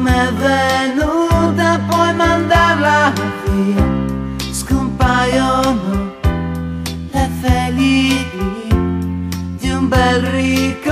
com'è è venuta puoi mandarla via, scompaiono le felici di un bel ricco